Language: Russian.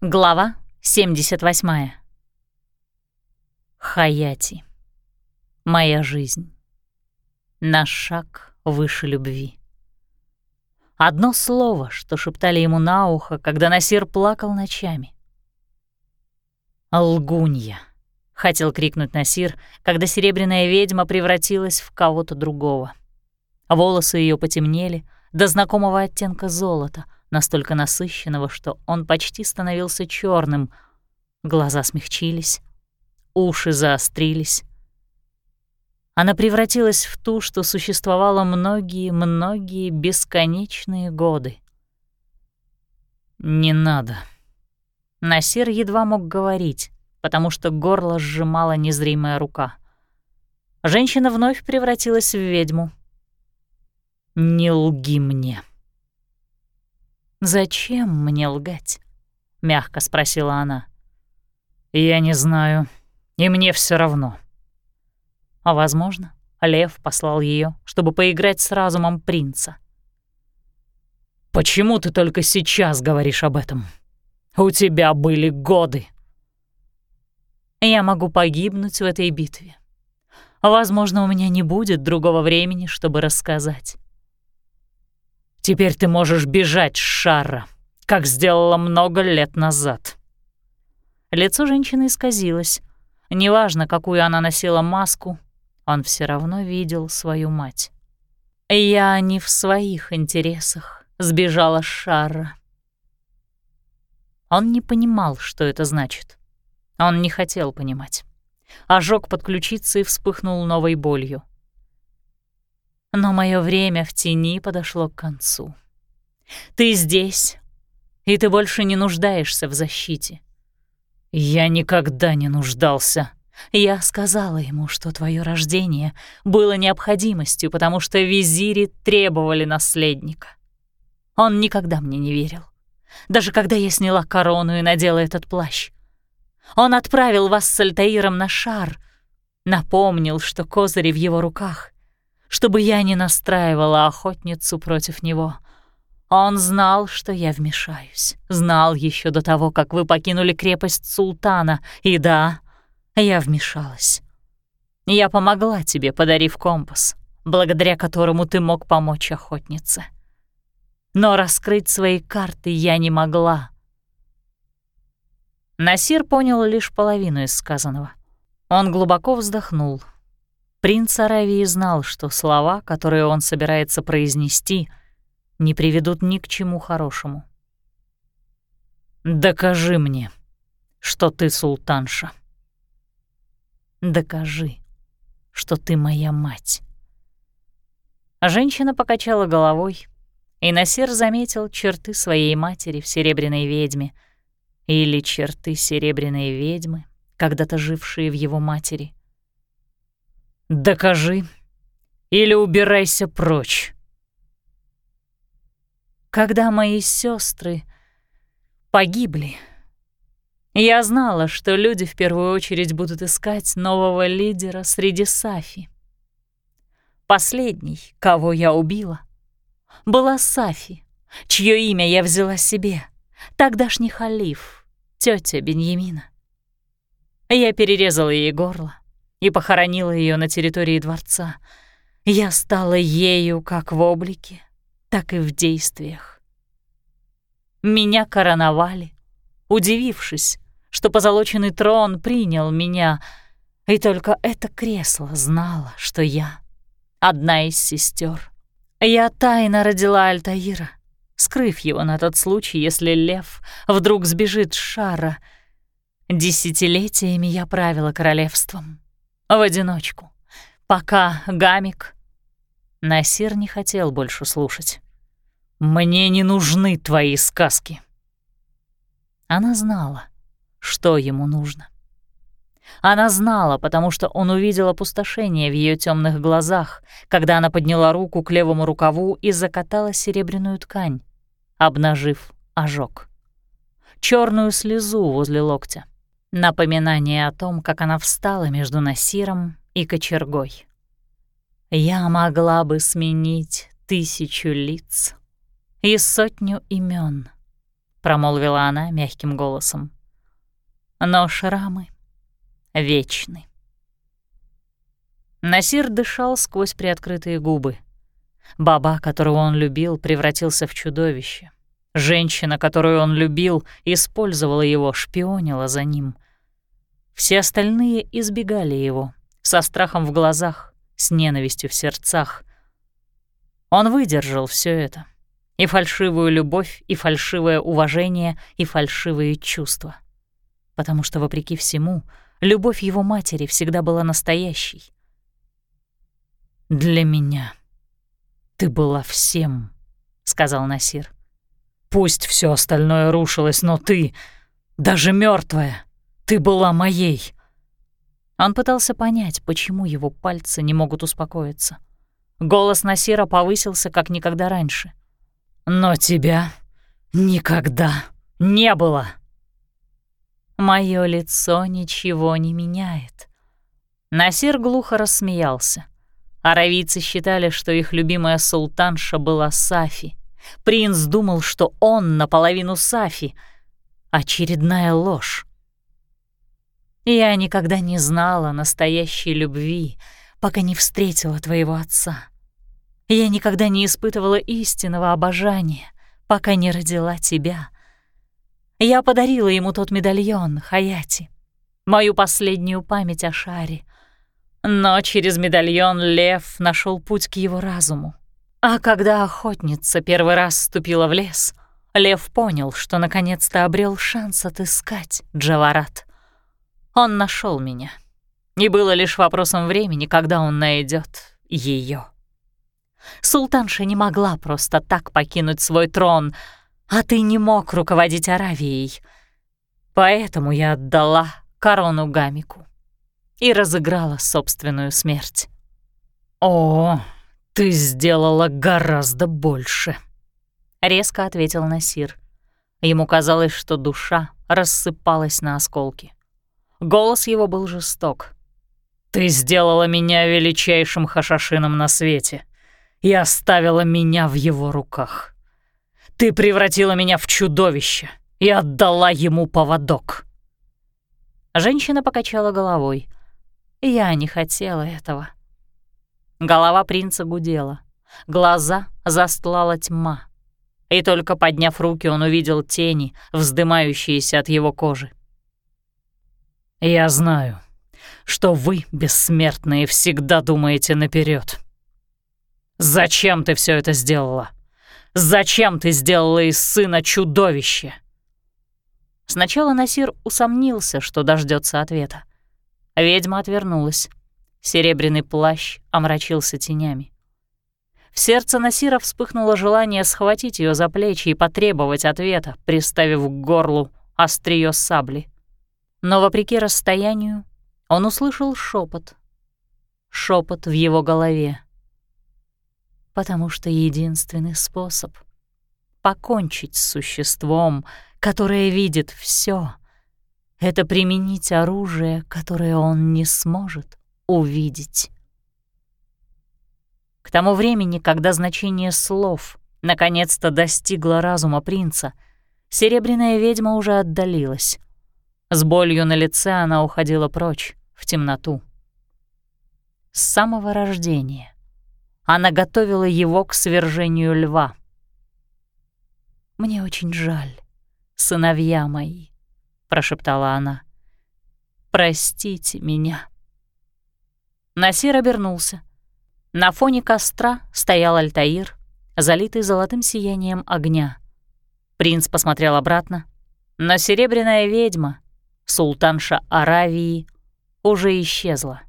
Глава 78. Хаяти. Моя жизнь. Наш шаг выше любви. Одно слово, что шептали ему на ухо, когда Насир плакал ночами. «Лгунья!» — хотел крикнуть Насир, когда серебряная ведьма превратилась в кого-то другого. Волосы ее потемнели до знакомого оттенка золота — настолько насыщенного, что он почти становился черным. Глаза смягчились, уши заострились. Она превратилась в ту, что существовала многие-многие бесконечные годы. «Не надо». Насир едва мог говорить, потому что горло сжимала незримая рука. Женщина вновь превратилась в ведьму. «Не лги мне». «Зачем мне лгать?» — мягко спросила она. «Я не знаю, и мне все равно». А, возможно, Лев послал ее, чтобы поиграть с разумом принца. «Почему ты только сейчас говоришь об этом? У тебя были годы!» «Я могу погибнуть в этой битве. Возможно, у меня не будет другого времени, чтобы рассказать. Теперь ты можешь бежать с шара, как сделала много лет назад». Лицо женщины исказилось. Неважно, какую она носила маску, он все равно видел свою мать. «Я не в своих интересах сбежала с шара». Он не понимал, что это значит. Он не хотел понимать. Ожог под ключицей вспыхнул новой болью. Но мое время в тени подошло к концу. Ты здесь, и ты больше не нуждаешься в защите. Я никогда не нуждался. Я сказала ему, что твое рождение было необходимостью, потому что визири требовали наследника. Он никогда мне не верил. Даже когда я сняла корону и надела этот плащ. Он отправил вас с Альтаиром на шар, напомнил, что козыри в его руках, чтобы я не настраивала охотницу против него. Он знал, что я вмешаюсь. Знал еще до того, как вы покинули крепость султана. И да, я вмешалась. Я помогла тебе, подарив компас, благодаря которому ты мог помочь охотнице. Но раскрыть свои карты я не могла. Насир понял лишь половину из сказанного. Он глубоко вздохнул — Принц Аравии знал, что слова, которые он собирается произнести, не приведут ни к чему хорошему. «Докажи мне, что ты султанша. Докажи, что ты моя мать». Женщина покачала головой, и Насир заметил черты своей матери в «Серебряной ведьме» или черты «Серебряной ведьмы», когда-то жившие в его матери. Докажи или убирайся прочь. Когда мои сестры погибли, я знала, что люди в первую очередь будут искать нового лидера среди Сафи. Последний, кого я убила, была Сафи, чье имя я взяла себе, тогдашний халиф, тетя Беньямина. Я перерезала ей горло, и похоронила ее на территории дворца. Я стала ею как в облике, так и в действиях. Меня короновали, удивившись, что позолоченный трон принял меня, и только это кресло знало, что я одна из сестер. Я тайно родила Альтаира, скрыв его на тот случай, если лев вдруг сбежит с шара. Десятилетиями я правила королевством в одиночку, пока Гамик... Насир не хотел больше слушать. «Мне не нужны твои сказки». Она знала, что ему нужно. Она знала, потому что он увидел опустошение в ее темных глазах, когда она подняла руку к левому рукаву и закатала серебряную ткань, обнажив ожог. черную слезу возле локтя. Напоминание о том, как она встала между Насиром и кочергой. Я могла бы сменить тысячу лиц и сотню имен, — промолвила она мягким голосом. «Но шрамы вечны». Насир дышал сквозь приоткрытые губы. Баба, которого он любил, превратился в чудовище. Женщина, которую он любил, использовала его, шпионила за ним. Все остальные избегали его, со страхом в глазах, с ненавистью в сердцах. Он выдержал все это. И фальшивую любовь, и фальшивое уважение, и фальшивые чувства. Потому что, вопреки всему, любовь его матери всегда была настоящей. «Для меня ты была всем», — сказал Насир. «Пусть все остальное рушилось, но ты, даже мертвая, ты была моей». Он пытался понять, почему его пальцы не могут успокоиться. Голос Насира повысился, как никогда раньше. «Но тебя никогда не было!» Мое лицо ничего не меняет. Насир глухо рассмеялся. Аравийцы считали, что их любимая султанша была Сафи. Принц думал, что он наполовину Сафи. Очередная ложь. Я никогда не знала настоящей любви, пока не встретила твоего отца. Я никогда не испытывала истинного обожания, пока не родила тебя. Я подарила ему тот медальон, Хаяти, мою последнюю память о шаре. Но через медальон лев нашел путь к его разуму. А когда охотница первый раз вступила в лес, лев понял, что наконец-то обрел шанс отыскать Джаварат. Он нашел меня. И было лишь вопросом времени, когда он найдет ее. Султанша не могла просто так покинуть свой трон, а ты не мог руководить Аравией. Поэтому я отдала корону Гамику и разыграла собственную смерть. «О, ты сделала гораздо больше», — резко ответил Насир. Ему казалось, что душа рассыпалась на осколки. Голос его был жесток. «Ты сделала меня величайшим хашашином на свете и оставила меня в его руках. Ты превратила меня в чудовище и отдала ему поводок». Женщина покачала головой. Я не хотела этого. Голова принца гудела, глаза застлала тьма. И только подняв руки, он увидел тени, вздымающиеся от его кожи. «Я знаю, что вы, бессмертные, всегда думаете наперед. Зачем ты все это сделала? Зачем ты сделала из сына чудовище?» Сначала Насир усомнился, что дождется ответа. Ведьма отвернулась. Серебряный плащ омрачился тенями. В сердце Насира вспыхнуло желание схватить ее за плечи и потребовать ответа, приставив к горлу острие сабли. Но, вопреки расстоянию, он услышал шепот. Шепот в его голове. Потому что единственный способ покончить с существом, которое видит все, это применить оружие, которое он не сможет увидеть. К тому времени, когда значение слов наконец-то достигло разума принца, серебряная ведьма уже отдалилась. С болью на лице она уходила прочь, в темноту. С самого рождения она готовила его к свержению льва. «Мне очень жаль, сыновья мои», — прошептала она. «Простите меня». Насир обернулся. На фоне костра стоял Альтаир, залитый золотым сиянием огня. Принц посмотрел обратно, но серебряная ведьма, султанша Аравии, уже исчезла.